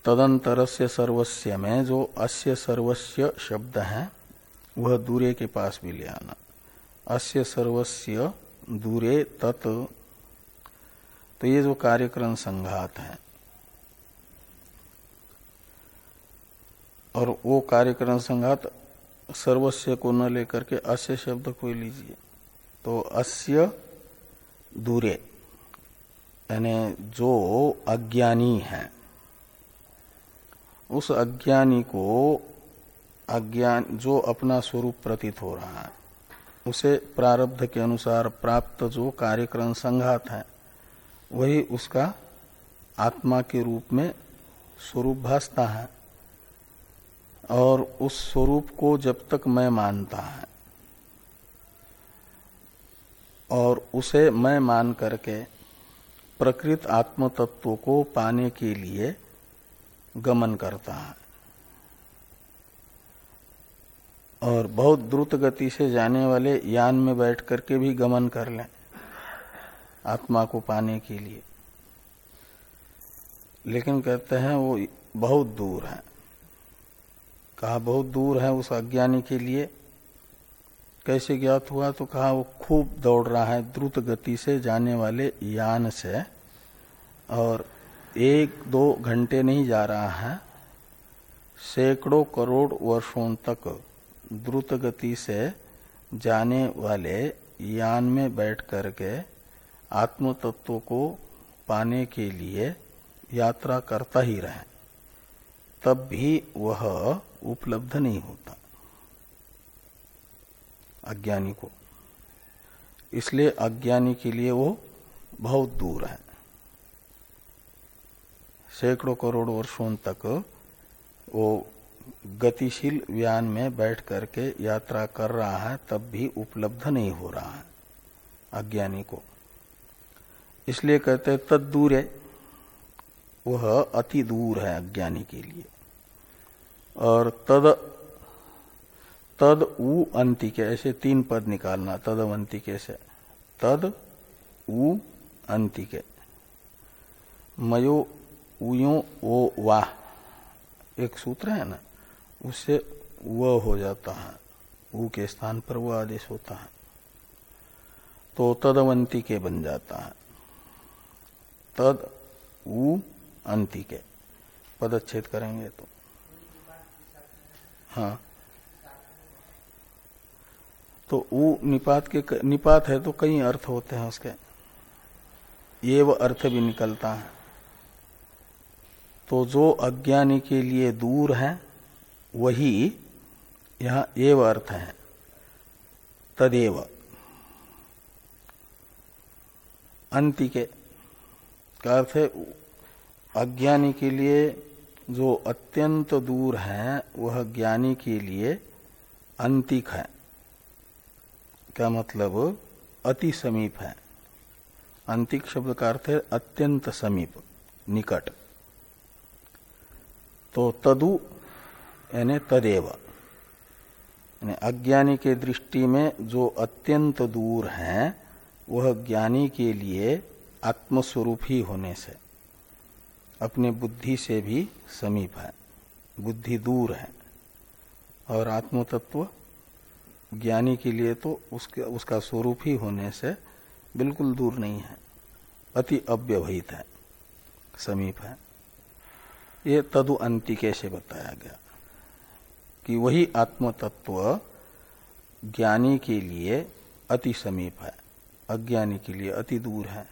तदंतरस्य सर्वस्य में जो अस्य सर्वस्य शब्द है, वह दूरे के पास भी ले आना। अस्य सर्वस्य दूरे तत्। तो ये जो कार्यक्रम संघात है, और वो कार्यक्रम संघात सर्वस्व को न लेकर के अस्य शब्द को लीजिए। तो अस्य दूरे, यानी जो अज्ञानी है उस अज्ञानी को अज्ञान, जो अपना स्वरूप प्रतीत हो रहा है, उसे प्रारब्ध के अनुसार प्राप्त जो कार्यक्रम संघात है, वही उसका आत्मा के रूप में स्वरूप भासता है। और उस स्वरूप को जब तक मैं मानता है, और उसे मैं मान करके प्रकृत आत्म तत्व को पाने के लिए गमन करता है। और बहुत द्रुत गति से जाने वाले यान में बैठ करके भी गमन कर लें, आत्मा को पाने के लिए। लेकिन कहते हैं वो बहुत दूर है। कहा बहुत दूर है उस अज्ञानी के लिए, कैसे ज्ञात हुआ तो कहा वो खूब दौड़ रहा है द्रुत गति से जाने वाले यान से, और एक दो घंटे नहीं जा रहा है, सैकड़ों करोड़ वर्षों तक द्रुत गति से जाने वाले यान में बैठ करके आत्म तत्व को पाने के लिए यात्रा करता ही रहे, तब भी वह उपलब्ध नहीं होता। अज्ञानी को। इसलिए अज्ञानी के लिए वो बहुत दूर है। सैकड़ों करोड़ वर्षों तक वो गतिशील व्यान में बैठ करके यात्रा कर रहा है, तब भी उपलब्ध नहीं हो रहा है, अज्ञानी को। इसलिए कहते तद दूर है। वह अति दूर है अज्ञानी के लिए। और तद तद उ अंतिके ऐसे तीन पद निकालना, तद अंतिके से, तद उ अंतिके मयो उयो ओ वाह एक सूत्र है ना, उससे व हो जाता है। उ के स्थान पर वो आदेश होता है। तो तदवंती के बन जाता है। तद उ अंति के। पदच्छेद करेंगे तो। हाँ। तो उ निपात के, निपात है तो कई अर्थ होते हैं उसके। ये वो अर्थ भी निकलता है। तो जो अज्ञानी के लिए दूर है, वही यहाँ एव अर्थ है। तदेव। अंति के अर्थ है, अज्ञानी के लिए जो अत्यंत दूर है, वह ज्ञानी के लिए अंतिक है। क्या मतलब अति समीप है। अंतिक शब्द का अर्थ है अत्यंत समीप, निकट। तो तदु, यानी तदेव। यानी अज्ञानी के दृष्टि में जो अत्यंत दूर है, वह ज्ञानी के लिए आत्मस्वरूप ही होने से, अपने बुद्धि से भी समीप है, बुद्धि दूर है। और आत्म तत्व ज्ञानी के लिए तो उसके, उसका स्वरूप ही होने से बिल्कुल दूर नहीं है, अति अव्यवहित है, समीप है। ये तदु अंतिके से बताया गया कि वही आत्म तत्व ज्ञानी के लिए अति समीप है, अज्ञानी के लिए अति दूर है।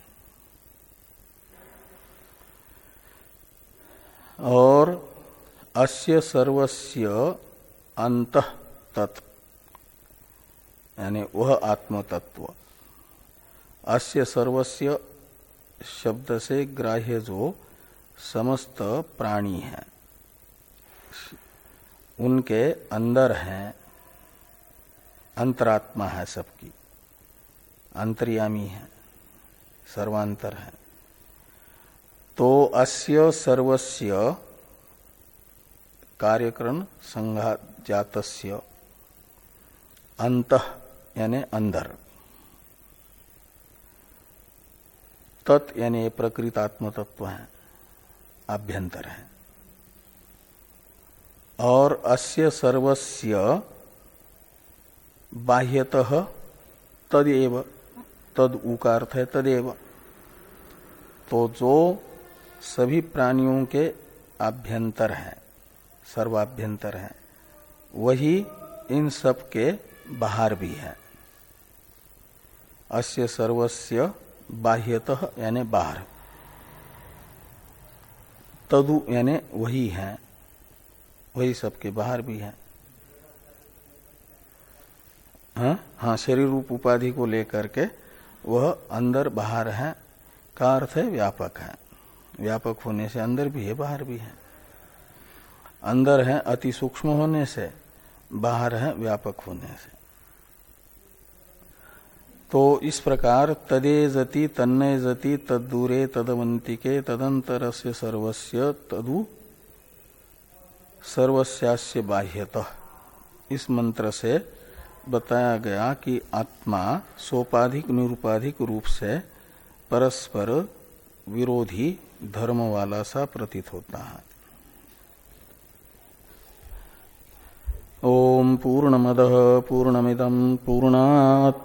और अस्य सर्वस्य अंत तत्व यानी वह आत्म तत्व अस्य सर्वस्य शब्द से ग्राह्य जो समस्त प्राणी है। उनके अंदर है, अंतरात्मा है सबकी। अंतर्यामी है, सर्वांतर है। तो अस्य सर्वस्य कार्यक्रम संघात अंत, यानी अंदर। तत् यानी प्रकृतात्म तत्व है। आभ्यंतर है। और अस्य सर्वस्य बाह्यतः तदेव, तद उकार्थ है तदेव। तो जो सभी प्राणियों के आभ्यंतर है, सर्वाभ्यंतर है, वही इन सब के बाहर भी है। अस्य सर्वस्य बाह्यतः यानी बाहर। तदु यानी वही है, वही सबके बाहर भी है। हाँ हाँ शरीर रूप उपाधि को लेकर के वह अंदर बाहर है, का अर्थ है व्यापक है। व्यापक होने से अंदर भी है, बाहर भी है। अंदर है अति सूक्ष्म होने से, बाहर है व्यापक होने से। तो इस प्रकार तदे जति तन्नय जति तदूरे तदवंतिके तदंतर से सर्वस्य तदु सर्वस्यास्य बाह्यतः। इस मंत्र से बताया गया कि आत्मा सोपाधिक निरुपाधिक रूप से परस्पर विरोधी धर्म वाला सा प्रतीत होता है। ओम पूर्णमद पूर्णमिदम पूर्णात्